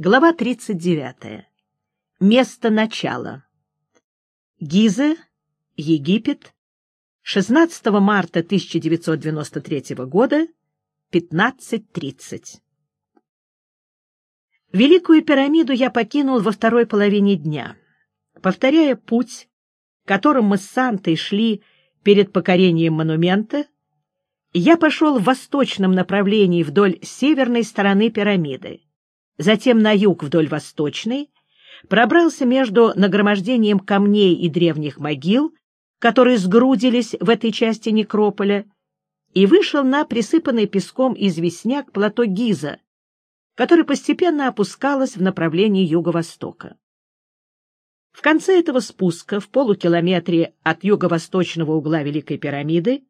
Глава 39. Место начала. Гиза, Египет, 16 марта 1993 года, 15.30. Великую пирамиду я покинул во второй половине дня, повторяя путь, которым мы с Сантой шли перед покорением монумента, я пошел в восточном направлении вдоль северной стороны пирамиды затем на юг вдоль восточной, пробрался между нагромождением камней и древних могил, которые сгрудились в этой части некрополя, и вышел на присыпанный песком известняк плато Гиза, который постепенно опускалось в направлении юго-востока. В конце этого спуска, в полукилометре от юго-восточного угла Великой пирамиды,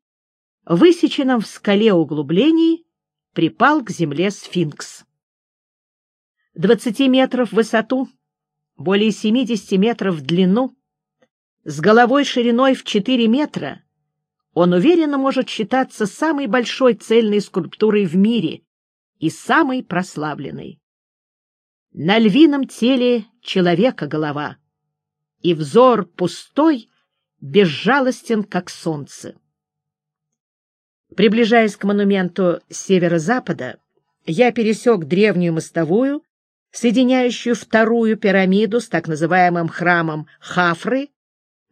высеченном в скале углублений, припал к земле сфинкс. 20 метров в высоту, более 70 метров в длину, с головой шириной в 4 метра, он уверенно может считаться самой большой цельной скульптурой в мире и самой прославленной. На львином теле человека голова, и взор пустой, безжалостен, как солнце. Приближаясь к монументу северо-запада, я пересек древнюю мостовую соединяющую вторую пирамиду с так называемым храмом Хафры,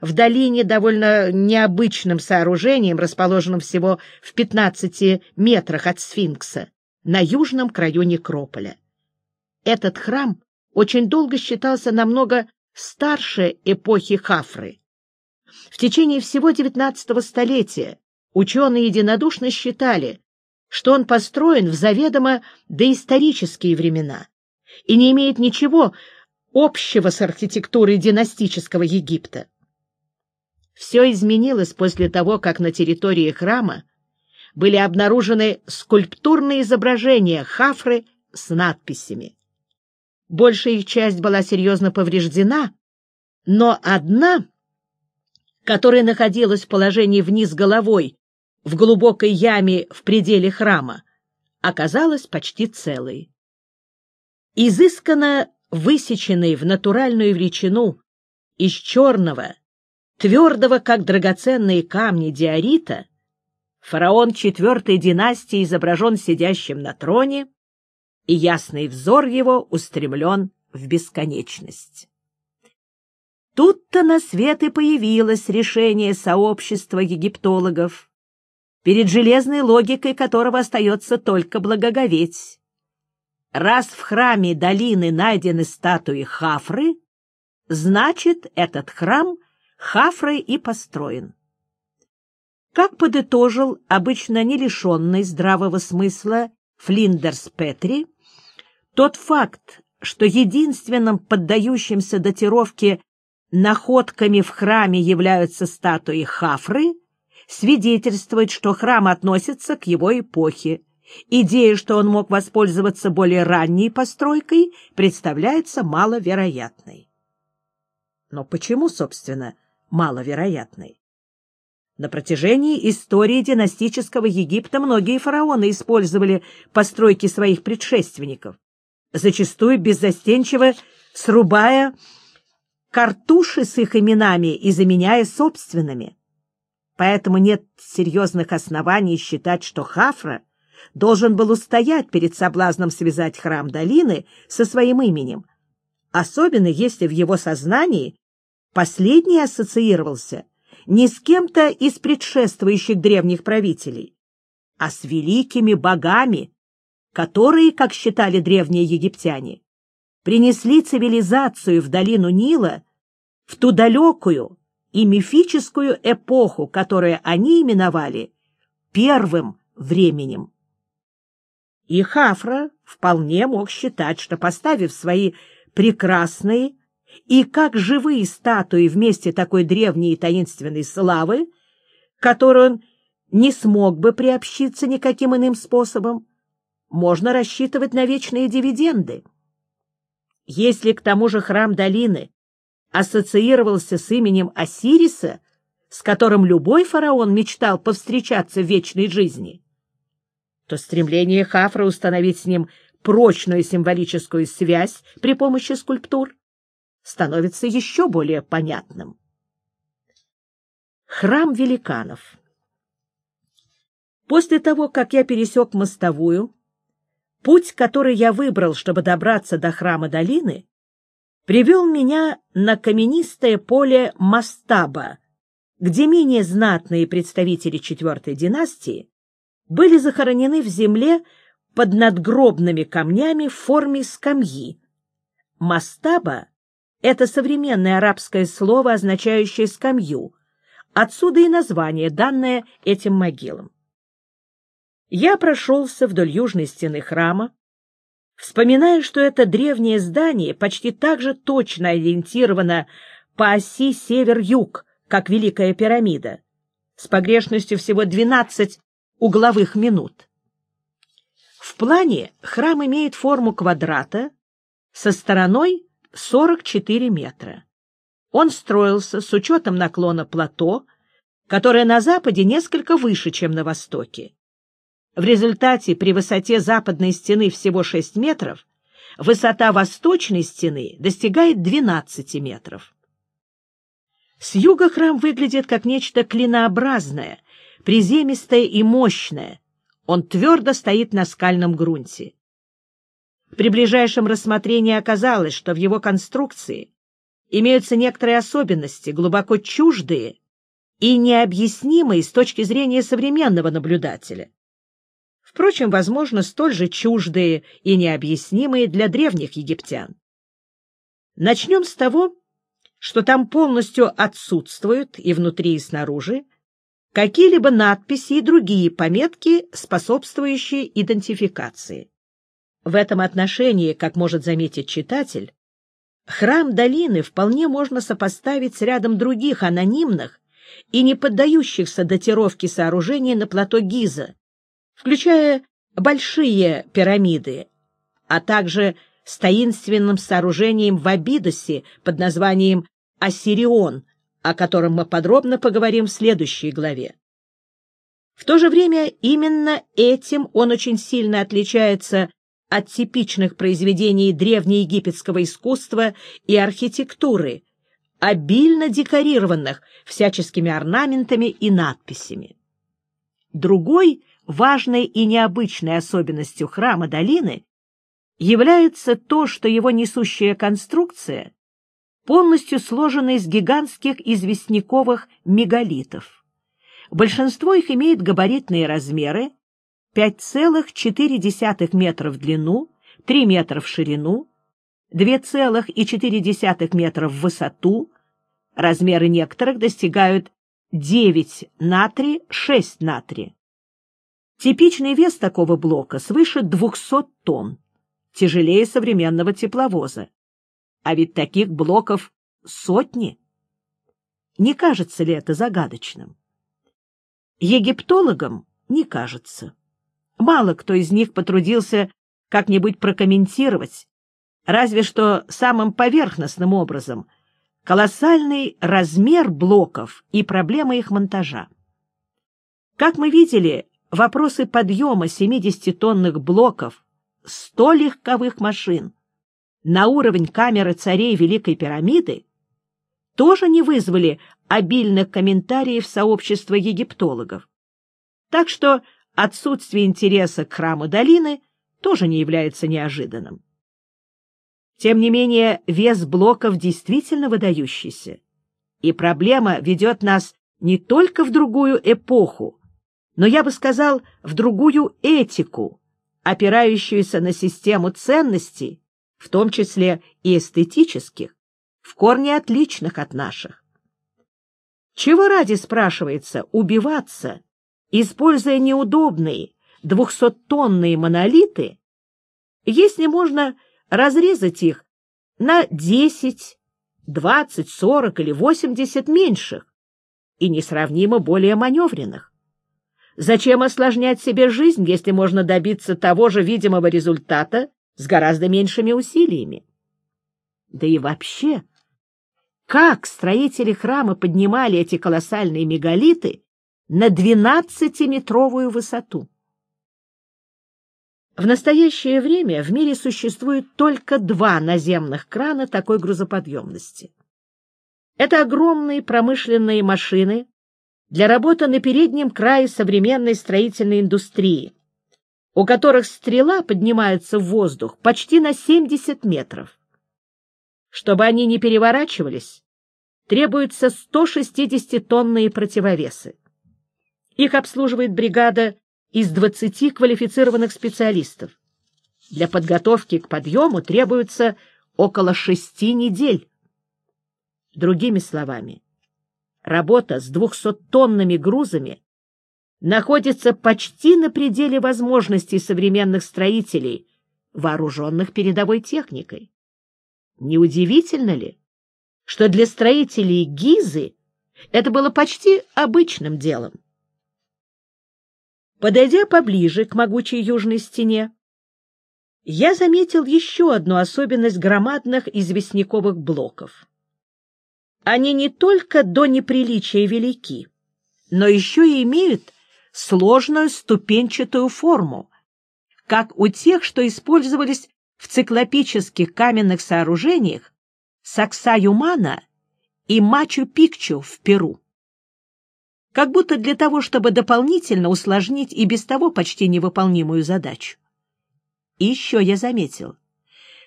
в долине довольно необычным сооружением, расположенным всего в 15 метрах от сфинкса, на южном краю некрополя. Этот храм очень долго считался намного старше эпохи Хафры. В течение всего XIX столетия ученые единодушно считали, что он построен в заведомо доисторические времена и не имеет ничего общего с архитектурой династического Египта. Все изменилось после того, как на территории храма были обнаружены скульптурные изображения хафры с надписями. Большая их часть была серьезно повреждена, но одна, которая находилась в положении вниз головой в глубокой яме в пределе храма, оказалась почти целой изысканно высеченный в натуральную величину из черного, твердого, как драгоценные камни диорита, фараон четвертой династии изображен сидящим на троне, и ясный взор его устремлен в бесконечность. Тут-то на свет и появилось решение сообщества египтологов, перед железной логикой которого остается только благоговеть. Раз в храме долины найдены статуи Хафры, значит, этот храм Хафрой и построен. Как подытожил обычно не лишенный здравого смысла Флиндерс Петри, тот факт, что единственным поддающимся датировке находками в храме являются статуи Хафры, свидетельствует, что храм относится к его эпохе, Идея, что он мог воспользоваться более ранней постройкой, представляется маловероятной. Но почему, собственно, маловероятной? На протяжении истории династического Египта многие фараоны использовали постройки своих предшественников, зачастую беззастенчиво срубая картуши с их именами и заменяя собственными. Поэтому нет серьезных оснований считать, что Хафра — должен был устоять перед соблазном связать храм долины со своим именем, особенно если в его сознании последний ассоциировался не с кем-то из предшествующих древних правителей, а с великими богами, которые, как считали древние египтяне, принесли цивилизацию в долину Нила в ту далекую и мифическую эпоху, которую они именовали первым временем. И Хафра вполне мог считать, что, поставив свои прекрасные и как живые статуи вместе такой древней и таинственной славы, которой он не смог бы приобщиться никаким иным способом, можно рассчитывать на вечные дивиденды. Если к тому же храм долины ассоциировался с именем Осириса, с которым любой фараон мечтал повстречаться в вечной жизни, то стремление Хафра установить с ним прочную символическую связь при помощи скульптур, становится еще более понятным. Храм великанов После того, как я пересек мостовую, путь, который я выбрал, чтобы добраться до храма долины, привел меня на каменистое поле Мастаба, где менее знатные представители четвертой династии были захоронены в земле под надгробными камнями в форме скамьи. Мастаба — это современное арабское слово, означающее скамью, отсюда и название, данное этим могилам. Я прошелся вдоль южной стены храма, вспоминая, что это древнее здание почти так же точно ориентировано по оси север-юг, как Великая пирамида, с погрешностью всего 12 угловых минут. В плане храм имеет форму квадрата со стороной 44 метра. Он строился с учетом наклона плато, которое на западе несколько выше, чем на востоке. В результате при высоте западной стены всего 6 метров высота восточной стены достигает 12 метров. С юга храм выглядит как нечто клинообразное, приземистое и мощное. Он твердо стоит на скальном грунте. При ближайшем рассмотрении оказалось, что в его конструкции имеются некоторые особенности, глубоко чуждые и необъяснимые с точки зрения современного наблюдателя. Впрочем, возможно, столь же чуждые и необъяснимые для древних египтян. Начнем с того, что там полностью отсутствуют и внутри, и снаружи какие-либо надписи и другие пометки, способствующие идентификации. В этом отношении, как может заметить читатель, храм долины вполне можно сопоставить с рядом других анонимных и не поддающихся датировке сооружений на плато Гиза, включая большие пирамиды, а также с таинственным сооружением в Абидосе под названием Ассирион, о котором мы подробно поговорим в следующей главе. В то же время именно этим он очень сильно отличается от типичных произведений древнеегипетского искусства и архитектуры, обильно декорированных всяческими орнаментами и надписями. Другой важной и необычной особенностью храма долины является то, что его несущая конструкция полностью сложена из гигантских известняковых мегалитов. Большинство их имеет габаритные размеры 5,4 метра в длину, 3 метра в ширину, 2,4 метра в высоту, размеры некоторых достигают 9 на 3, 6 на 3. Типичный вес такого блока свыше 200 тонн тяжелее современного тепловоза. А ведь таких блоков сотни. Не кажется ли это загадочным? Египтологам не кажется. Мало кто из них потрудился как-нибудь прокомментировать, разве что самым поверхностным образом, колоссальный размер блоков и проблема их монтажа. Как мы видели, вопросы подъема 70-тонных блоков 100 легковых машин на уровень камеры царей Великой пирамиды тоже не вызвали обильных комментариев сообщества египтологов. Так что отсутствие интереса к храму долины тоже не является неожиданным. Тем не менее, вес блоков действительно выдающийся, и проблема ведет нас не только в другую эпоху, но, я бы сказал, в другую этику, опирающуюся на систему ценностей, в том числе и эстетических, в корне отличных от наших. Чего ради, спрашивается, убиваться, используя неудобные двухсоттонные монолиты, если можно разрезать их на 10, 20, 40 или 80 меньших и несравнимо более маневренных? Зачем осложнять себе жизнь, если можно добиться того же видимого результата с гораздо меньшими усилиями? Да и вообще, как строители храма поднимали эти колоссальные мегалиты на двенадцатиметровую высоту? В настоящее время в мире существует только два наземных крана такой грузоподъемности. Это огромные промышленные машины для работы на переднем крае современной строительной индустрии, у которых стрела поднимается в воздух почти на 70 метров. Чтобы они не переворачивались, требуются 160-тонные противовесы. Их обслуживает бригада из 20 квалифицированных специалистов. Для подготовки к подъему требуется около шести недель. Другими словами, работа с 200-тонными грузами находится почти на пределе возможностей современных строителей, вооруженных передовой техникой. Неудивительно ли, что для строителей Гизы это было почти обычным делом? Подойдя поближе к могучей южной стене, я заметил еще одну особенность громадных известняковых блоков. Они не только до неприличия велики, но еще и имеют сложную ступенчатую форму, как у тех, что использовались в циклопических каменных сооружениях Сакса-Юмана и Мачу-Пикчу в Перу как будто для того, чтобы дополнительно усложнить и без того почти невыполнимую задачу. И еще я заметил,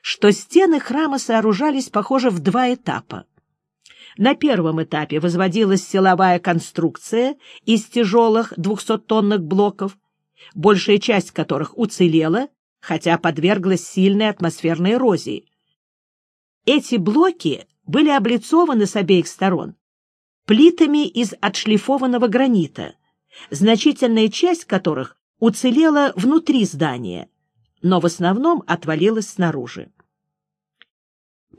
что стены храма сооружались, похоже, в два этапа. На первом этапе возводилась силовая конструкция из тяжелых двухсоттонных блоков, большая часть которых уцелела, хотя подверглась сильной атмосферной эрозии. Эти блоки были облицованы с обеих сторон плитами из отшлифованного гранита, значительная часть которых уцелела внутри здания, но в основном отвалилась снаружи.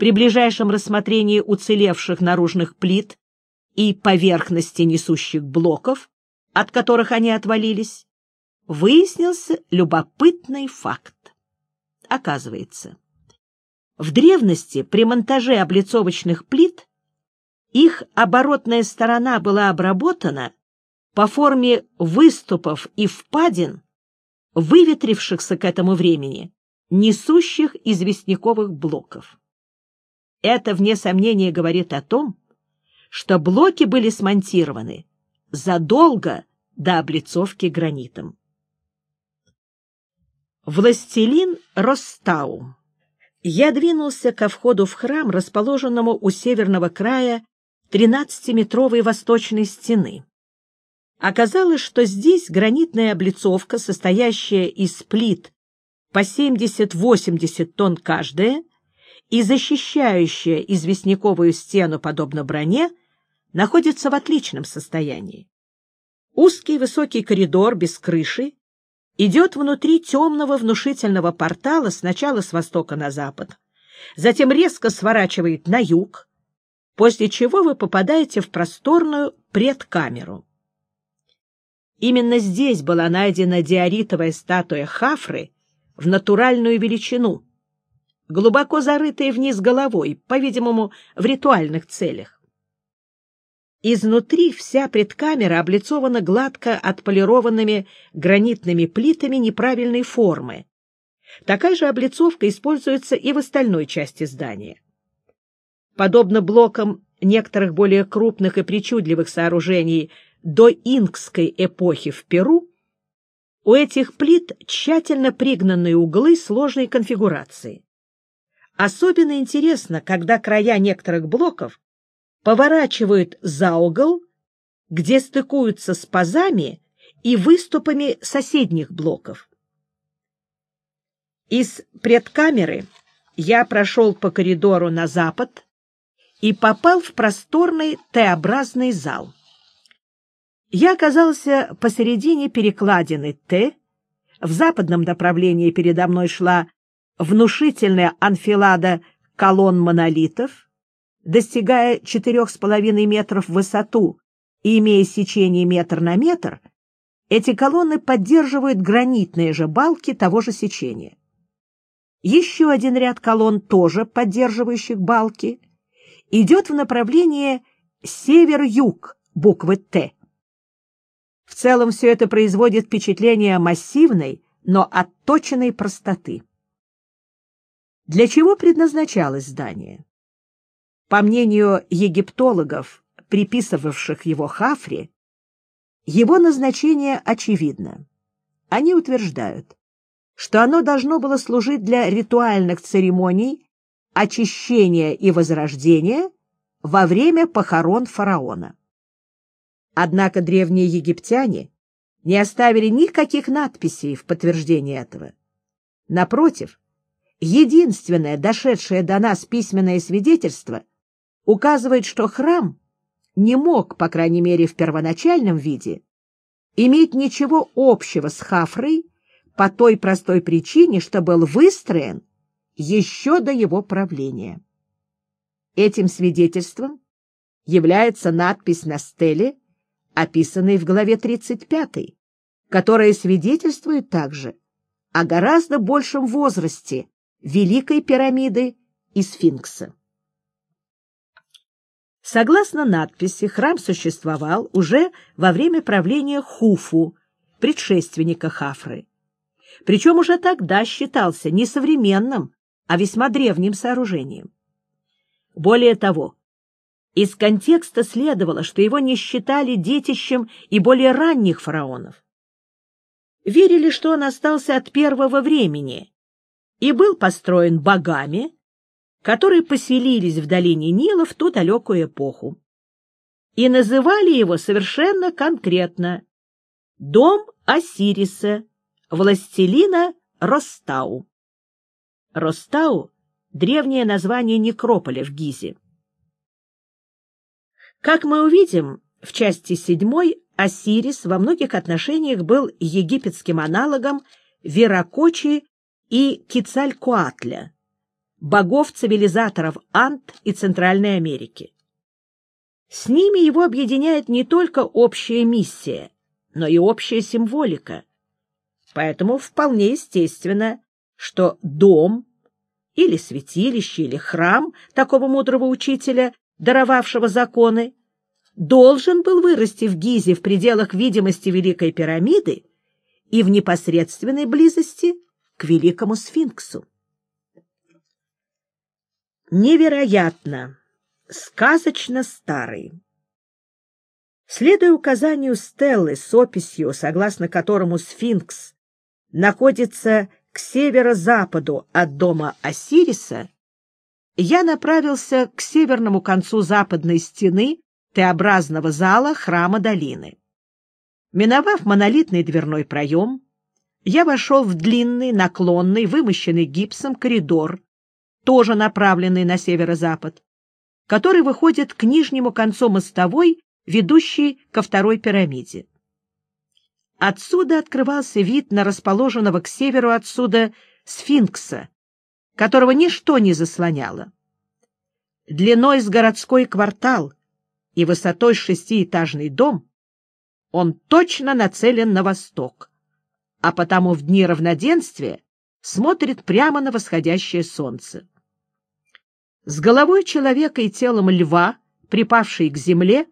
При ближайшем рассмотрении уцелевших наружных плит и поверхности несущих блоков, от которых они отвалились, выяснился любопытный факт. Оказывается, в древности при монтаже облицовочных плит их оборотная сторона была обработана по форме выступов и впадин, выветрившихся к этому времени, несущих известняковых блоков. Это, вне сомнения, говорит о том, что блоки были смонтированы задолго до облицовки гранитом. Властелин Ростау Я двинулся ко входу в храм, расположенному у северного края тринадцатиметровой восточной стены. Оказалось, что здесь гранитная облицовка, состоящая из плит по 70-80 тонн каждая и защищающая известняковую стену подобно броне, находится в отличном состоянии. Узкий высокий коридор без крыши идет внутри темного внушительного портала сначала с востока на запад, затем резко сворачивает на юг, после чего вы попадаете в просторную предкамеру. Именно здесь была найдена диоритовая статуя Хафры в натуральную величину, глубоко зарытая вниз головой, по-видимому, в ритуальных целях. Изнутри вся предкамера облицована гладко отполированными гранитными плитами неправильной формы. Такая же облицовка используется и в остальной части здания. Подобно блокам некоторых более крупных и причудливых сооружений до инкской эпохи в Перу, у этих плит тщательно пригнанные углы сложной конфигурации. Особенно интересно, когда края некоторых блоков поворачивают за угол, где стыкуются с пазами и выступами соседних блоков. Из предкамеры я прошел по коридору на запад, и попал в просторный Т-образный зал. Я оказался посередине перекладины Т, в западном направлении передо мной шла внушительная анфилада колонн монолитов, достигая четырех с половиной метров в высоту и имея сечение метр на метр, эти колонны поддерживают гранитные же балки того же сечения. Еще один ряд колонн, тоже поддерживающих балки, идет в направлении север-юг буквы «Т». В целом все это производит впечатление массивной, но отточенной простоты. Для чего предназначалось здание? По мнению египтологов, приписывавших его Хафре, его назначение очевидно. Они утверждают, что оно должно было служить для ритуальных церемоний очищения и возрождения во время похорон фараона. Однако древние египтяне не оставили никаких надписей в подтверждение этого. Напротив, единственное дошедшее до нас письменное свидетельство указывает, что храм не мог, по крайней мере в первоначальном виде, иметь ничего общего с Хафрой по той простой причине, что был выстроен еще до его правления. Этим свидетельством является надпись на стеле, описанной в главе 35, которая свидетельствует также о гораздо большем возрасте Великой пирамиды и сфинкса. Согласно надписи, храм существовал уже во время правления Хуфу, предшественника Хафры. Причем уже тогда считался не современным, а весьма древним сооружением. Более того, из контекста следовало, что его не считали детищем и более ранних фараонов. Верили, что он остался от первого времени и был построен богами, которые поселились в долине Нила в ту далекую эпоху. И называли его совершенно конкретно «Дом Осириса, властелина Ростау». Ростау — древнее название некрополя в Гизе. Как мы увидим, в части седьмой Осирис во многих отношениях был египетским аналогом Веракочи и Кицалькуатля, богов-цивилизаторов Ант и Центральной Америки. С ними его объединяет не только общая миссия, но и общая символика. Поэтому вполне естественно, что дом или святилище, или храм такого мудрого учителя даровавшего законы, должен был вырасти в Гизе в пределах видимости Великой пирамиды и в непосредственной близости к Великому сфинксу. Невероятно, сказочно старый. Следуя указанию Стеллы с описью, согласно которому сфинкс находится к северо-западу от дома Осириса, я направился к северному концу западной стены Т-образного зала храма долины. Миновав монолитный дверной проем, я вошел в длинный, наклонный, вымощенный гипсом коридор, тоже направленный на северо-запад, который выходит к нижнему концу мостовой, ведущей ко второй пирамиде. Отсюда открывался вид на расположенного к северу отсюда сфинкса, которого ничто не заслоняло. Длиной с городской квартал и высотой шестиэтажный дом он точно нацелен на восток, а потому в дни равноденствия смотрит прямо на восходящее солнце. С головой человека и телом льва, припавшей к земле,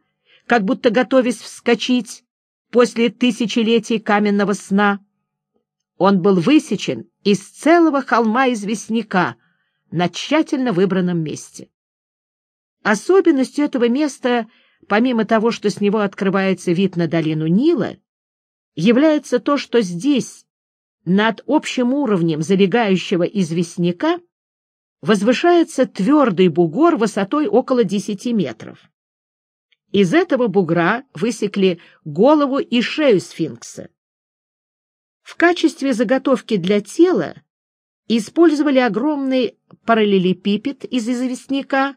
как будто готовясь вскочить после тысячелетий каменного сна, он был высечен из целого холма известняка на тщательно выбранном месте. Особенностью этого места, помимо того, что с него открывается вид на долину Нила, является то, что здесь, над общим уровнем залегающего известняка, возвышается твердый бугор высотой около 10 метров. Из этого бугра высекли голову и шею сфинкса. В качестве заготовки для тела использовали огромный параллелепипед из известняка,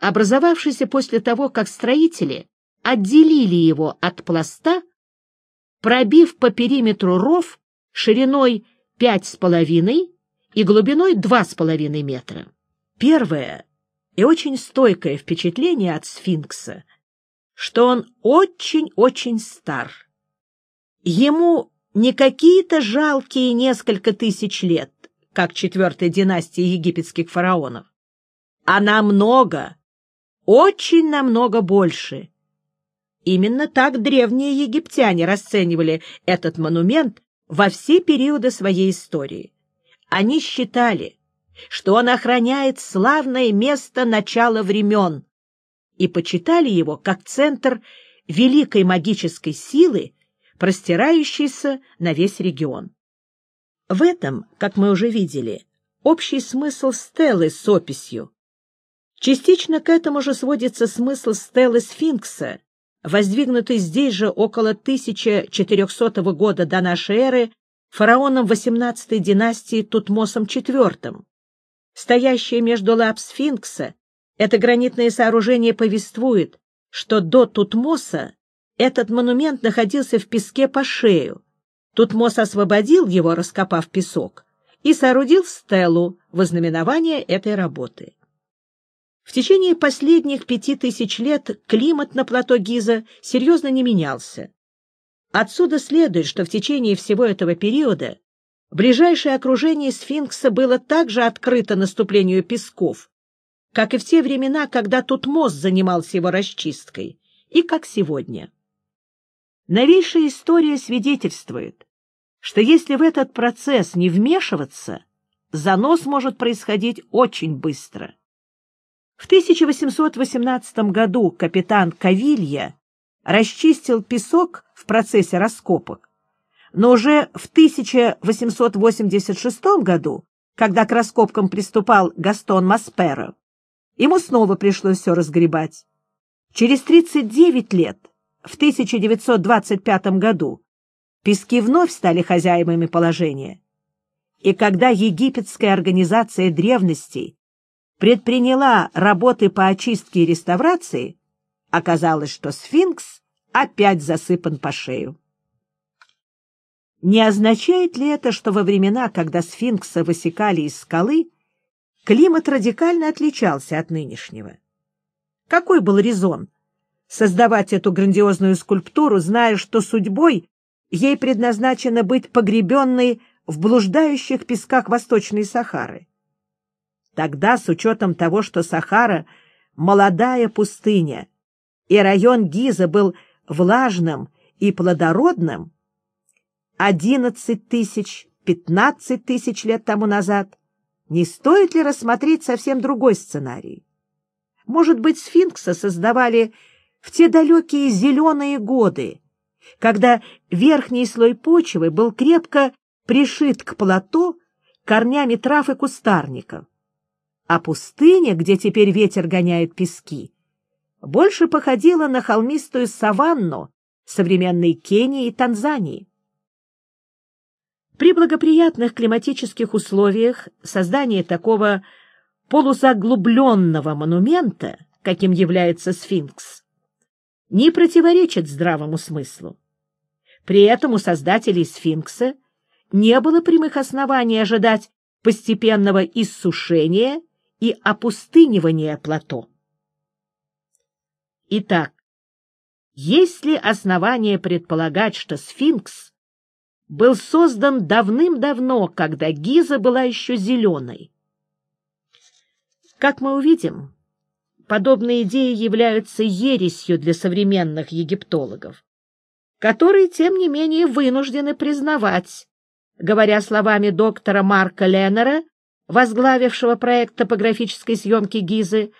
образовавшийся после того, как строители отделили его от пласта, пробив по периметру ров шириной пять с половиной и глубиной два с половиной метра. Первое и очень стойкое впечатление от сфинкса, что он очень-очень стар. Ему не какие-то жалкие несколько тысяч лет, как четвертой династии египетских фараонов, а намного, очень намного больше. Именно так древние египтяне расценивали этот монумент во все периоды своей истории. Они считали, что он охраняет славное место начала времен, и почитали его как центр великой магической силы, простирающейся на весь регион. В этом, как мы уже видели, общий смысл стелы с описью. Частично к этому же сводится смысл стелы сфинкса, воздвигнутой здесь же около 1400 года до нашей эры фараоном XVIII династии Тутмосом IV. Стоящее между лап сфинкса, это гранитное сооружение повествует, что до Тутмоса этот монумент находился в песке по шею. Тутмос освободил его, раскопав песок, и соорудил стелу во знаменование этой работы. В течение последних пяти тысяч лет климат на плато Гиза серьезно не менялся. Отсюда следует, что в течение всего этого периода ближайшее окружение сфинкса было также открыто наступлению песков, как и в те времена, когда Тутмос занимался его расчисткой, и как сегодня. Новейшая история свидетельствует, что если в этот процесс не вмешиваться, занос может происходить очень быстро. В 1818 году капитан Кавилья расчистил песок в процессе раскопок, но уже в 1886 году, когда к раскопкам приступал Гастон Масперо, ему снова пришлось все разгребать. Через 39 лет, в 1925 году, пески вновь стали хозяевами положения. И когда египетская организация древностей предприняла работы по очистке и реставрации, оказалось, что сфинкс опять засыпан по шею. Не означает ли это, что во времена, когда сфинкса высекали из скалы, климат радикально отличался от нынешнего? Какой был резон создавать эту грандиозную скульптуру, зная, что судьбой ей предназначено быть погребенной в блуждающих песках Восточной Сахары? Тогда, с учетом того, что Сахара — молодая пустыня, и район Гиза был влажным и плодородным, одиннадцать тысяч, пятнадцать тысяч лет тому назад, не стоит ли рассмотреть совсем другой сценарий? Может быть, сфинкса создавали в те далекие зеленые годы, когда верхний слой почвы был крепко пришит к плато корнями трав и кустарников, а пустыня, где теперь ветер гоняет пески, больше походила на холмистую саванну современной Кении и Танзании. При благоприятных климатических условиях создание такого полузаглубленного монумента, каким является сфинкс, не противоречит здравому смыслу. При этом у создателей сфинкса не было прямых оснований ожидать постепенного иссушения и опустынивания плато. Итак, есть ли основания предполагать, что сфинкс был создан давным-давно, когда Гиза была еще зеленой? Как мы увидим, подобные идеи являются ересью для современных египтологов, которые, тем не менее, вынуждены признавать, говоря словами доктора Марка Леннера, возглавившего проект топографической съемки Гизы,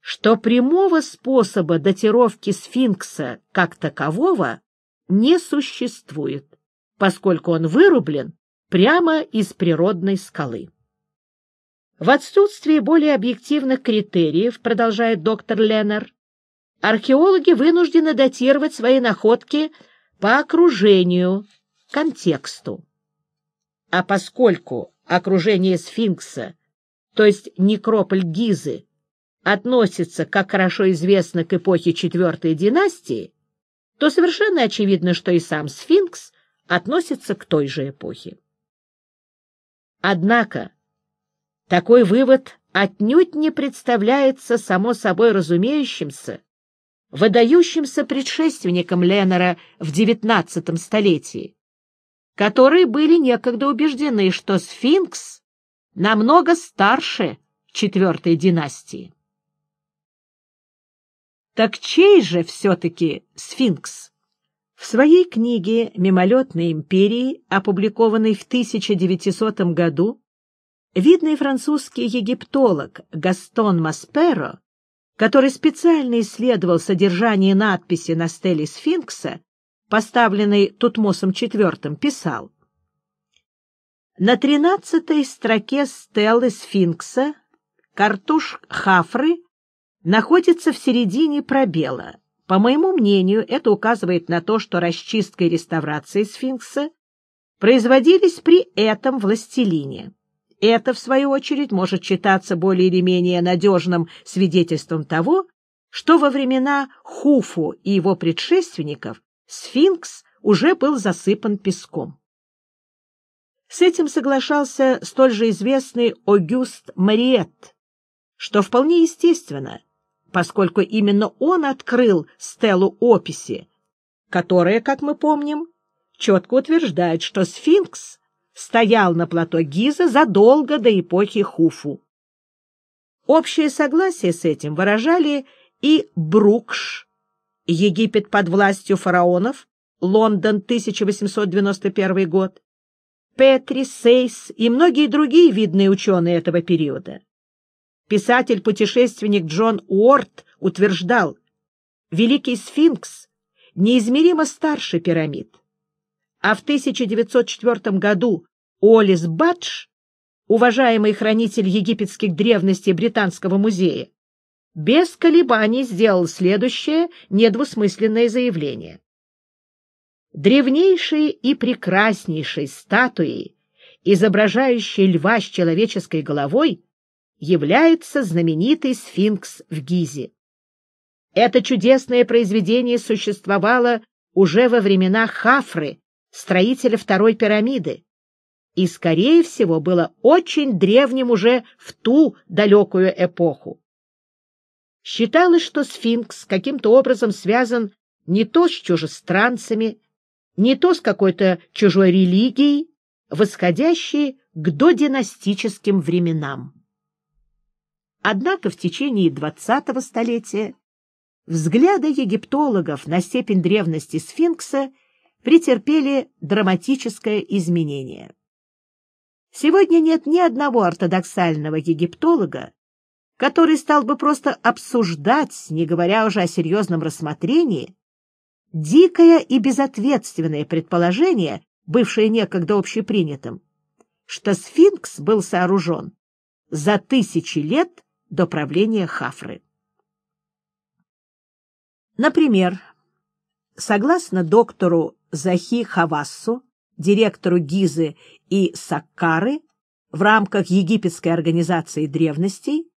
что прямого способа датировки сфинкса как такового не существует, поскольку он вырублен прямо из природной скалы. В отсутствие более объективных критериев, продолжает доктор Леннер, археологи вынуждены датировать свои находки по окружению, контексту. А поскольку окружение сфинкса, то есть некрополь Гизы, относится, как хорошо известно, к эпохе четвертой династии, то совершенно очевидно, что и сам сфинкс относится к той же эпохе. Однако такой вывод отнюдь не представляется само собой разумеющимся, выдающимся предшественником Леннера в XIX столетии, которые были некогда убеждены, что сфинкс намного старше четвертой династии. Так чей же все-таки сфинкс? В своей книге «Мимолетной империи», опубликованной в 1900 году, видный французский египтолог Гастон Масперо, который специально исследовал содержание надписи на стеле сфинкса, поставленной Тутмосом IV, писал «На тринадцатой строке стелы сфинкса картуш Хафры находится в середине пробела» По моему мнению, это указывает на то, что расчистка и реставрация сфинкса производились при этом властелине. Это, в свою очередь, может считаться более или менее надежным свидетельством того, что во времена Хуфу и его предшественников сфинкс уже был засыпан песком. С этим соглашался столь же известный Огюст Мариет, что вполне естественно, поскольку именно он открыл стелу описи, которая, как мы помним, четко утверждает, что сфинкс стоял на плато Гиза задолго до эпохи Хуфу. Общее согласие с этим выражали и Брукш, Египет под властью фараонов, Лондон, 1891 год, Петри, Сейс и многие другие видные ученые этого периода. Писатель-путешественник Джон Уорд утверждал, Великий сфинкс неизмеримо старше пирамид. А в 1904 году Олис Бадж, уважаемый хранитель египетских древностей Британского музея, без колебаний сделал следующее недвусмысленное заявление. Древнейшие и прекраснейшие статуи, изображающие льва с человеческой головой, является знаменитый сфинкс в Гизе. Это чудесное произведение существовало уже во времена Хафры, строителя второй пирамиды, и, скорее всего, было очень древним уже в ту далекую эпоху. Считалось, что сфинкс каким-то образом связан не то с чужестранцами, не то с какой-то чужой религией, восходящей к додинастическим временам. Однако в течение XX столетия взгляды египтологов на степень древности сфинкса претерпели драматическое изменение. Сегодня нет ни одного ортодоксального египтолога, который стал бы просто обсуждать, не говоря уже о серьезном рассмотрении, дикое и безответственное предположение, бывшее некогда общепринятым, что сфинкс был сооружен за тысячи лет до правления Хафры. Например, согласно доктору Захи Хавассу, директору Гизы и Саккары, в рамках египетской организации древностей,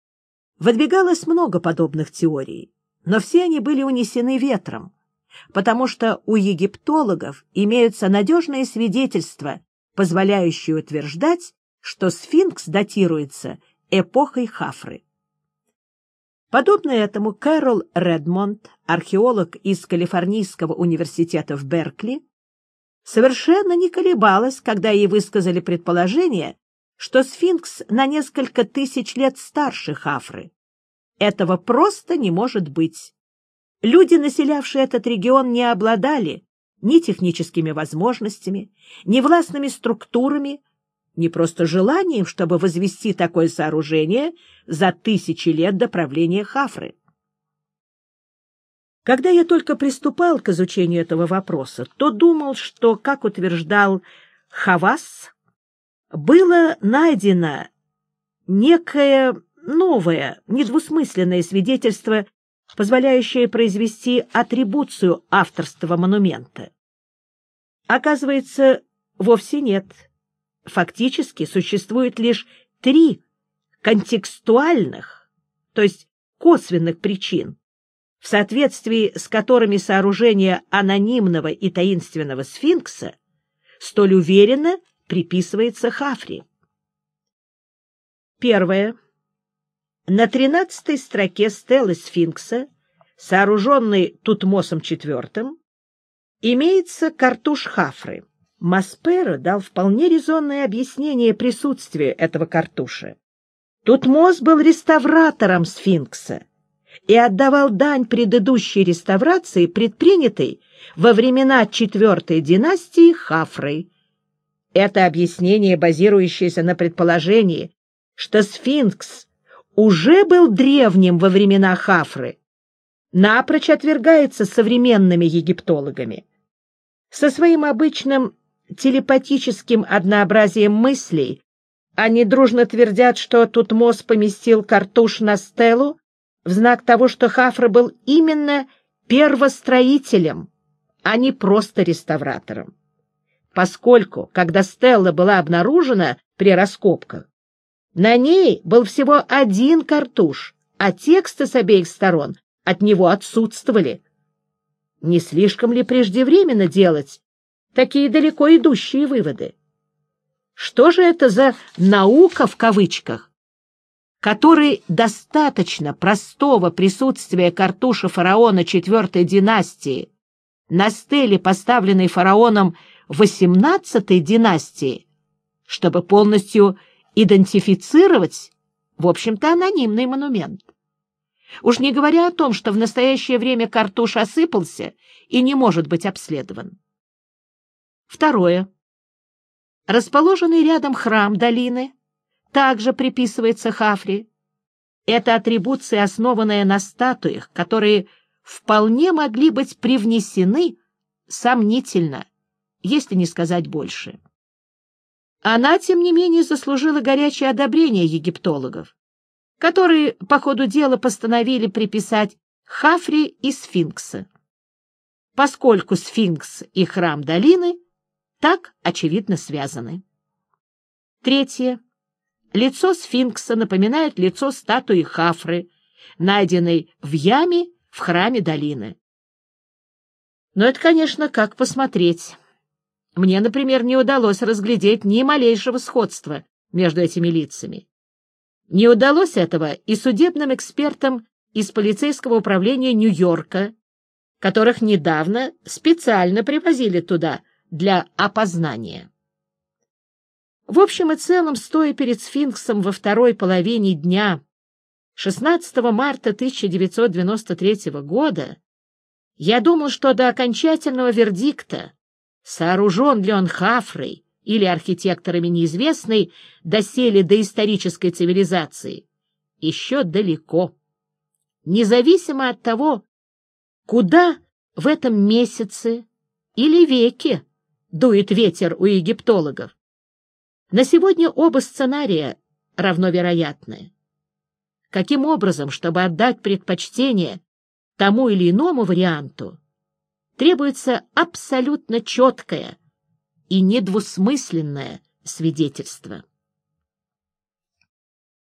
выдвигалось много подобных теорий, но все они были унесены ветром, потому что у египтологов имеются надежные свидетельства, позволяющие утверждать, что сфинкс датируется эпохой Хафры. Подобно этому Кэрол Редмонд, археолог из Калифорнийского университета в Беркли, совершенно не колебалась, когда ей высказали предположение, что сфинкс на несколько тысяч лет старше Хафры. Этого просто не может быть. Люди, населявшие этот регион, не обладали ни техническими возможностями, ни властными структурами, не просто желанием, чтобы возвести такое сооружение за тысячи лет до правления Хафры. Когда я только приступал к изучению этого вопроса, то думал, что, как утверждал Хавас, было найдено некое новое, недвусмысленное свидетельство, позволяющее произвести атрибуцию авторства монумента. Оказывается, вовсе нет фактически существует лишь три контекстуальных, то есть косвенных причин, в соответствии с которыми сооружение анонимного и таинственного сфинкса столь уверенно приписывается Хафри. Первое. На тринадцатой строке стелы сфинкса, сооруженной Тутмосом IV, имеется картуш Хафры. Маспера дал вполне резонное объяснение присутствия этого картуша. Тутмос был реставратором сфинкса и отдавал дань предыдущей реставрации, предпринятой во времена четвертой династии Хафры. Это объяснение, базирующееся на предположении, что сфинкс уже был древним во времена Хафры, напрочь отвергается современными египтологами. Со своим обычным телепатическим однообразием мыслей они дружно твердят, что Тутмос поместил картуш на стелу в знак того, что Хафра был именно первостроителем, а не просто реставратором. Поскольку, когда стелла была обнаружена при раскопках, на ней был всего один картуш, а тексты с обеих сторон от него отсутствовали. Не слишком ли преждевременно делать такие далеко идущие выводы? Что же это за «наука» в кавычках, которой достаточно простого присутствия картуша фараона четвертой династии на стеле, поставленной фараоном XVIII династии, чтобы полностью идентифицировать, в общем-то, анонимный монумент. Уж не говоря о том, что в настоящее время картуш осыпался и не может быть обследован. Второе. Расположенный рядом храм долины также приписывается Хафри. Это атрибуции, основанные на статуях, которые вполне могли быть привнесены сомнительно, если не сказать больше. Она, тем не менее, заслужила горячее одобрение египтологов, которые по ходу дела постановили приписать Хафри и Сфинкса, поскольку Сфинкс и храм долины так очевидно связаны. Третье. Лицо Сфинкса напоминает лицо статуи Хафры, найденной в яме в храме долины. Но это, конечно, как посмотреть. Мне, например, не удалось разглядеть ни малейшего сходства между этими лицами. Не удалось этого и судебным экспертам из полицейского управления Нью-Йорка, которых недавно специально привозили туда для опознания. В общем и целом, стоя перед сфинксом во второй половине дня 16 марта 1993 года, я думал, что до окончательного вердикта сооружен ли он Хафрой или архитекторами неизвестной доселе доисторической цивилизации, еще далеко. Независимо от того, куда в этом месяце или веке дует ветер у египтологов, на сегодня оба сценария равновероятны. Каким образом, чтобы отдать предпочтение тому или иному варианту, требуется абсолютно четкое и недвусмысленное свидетельство.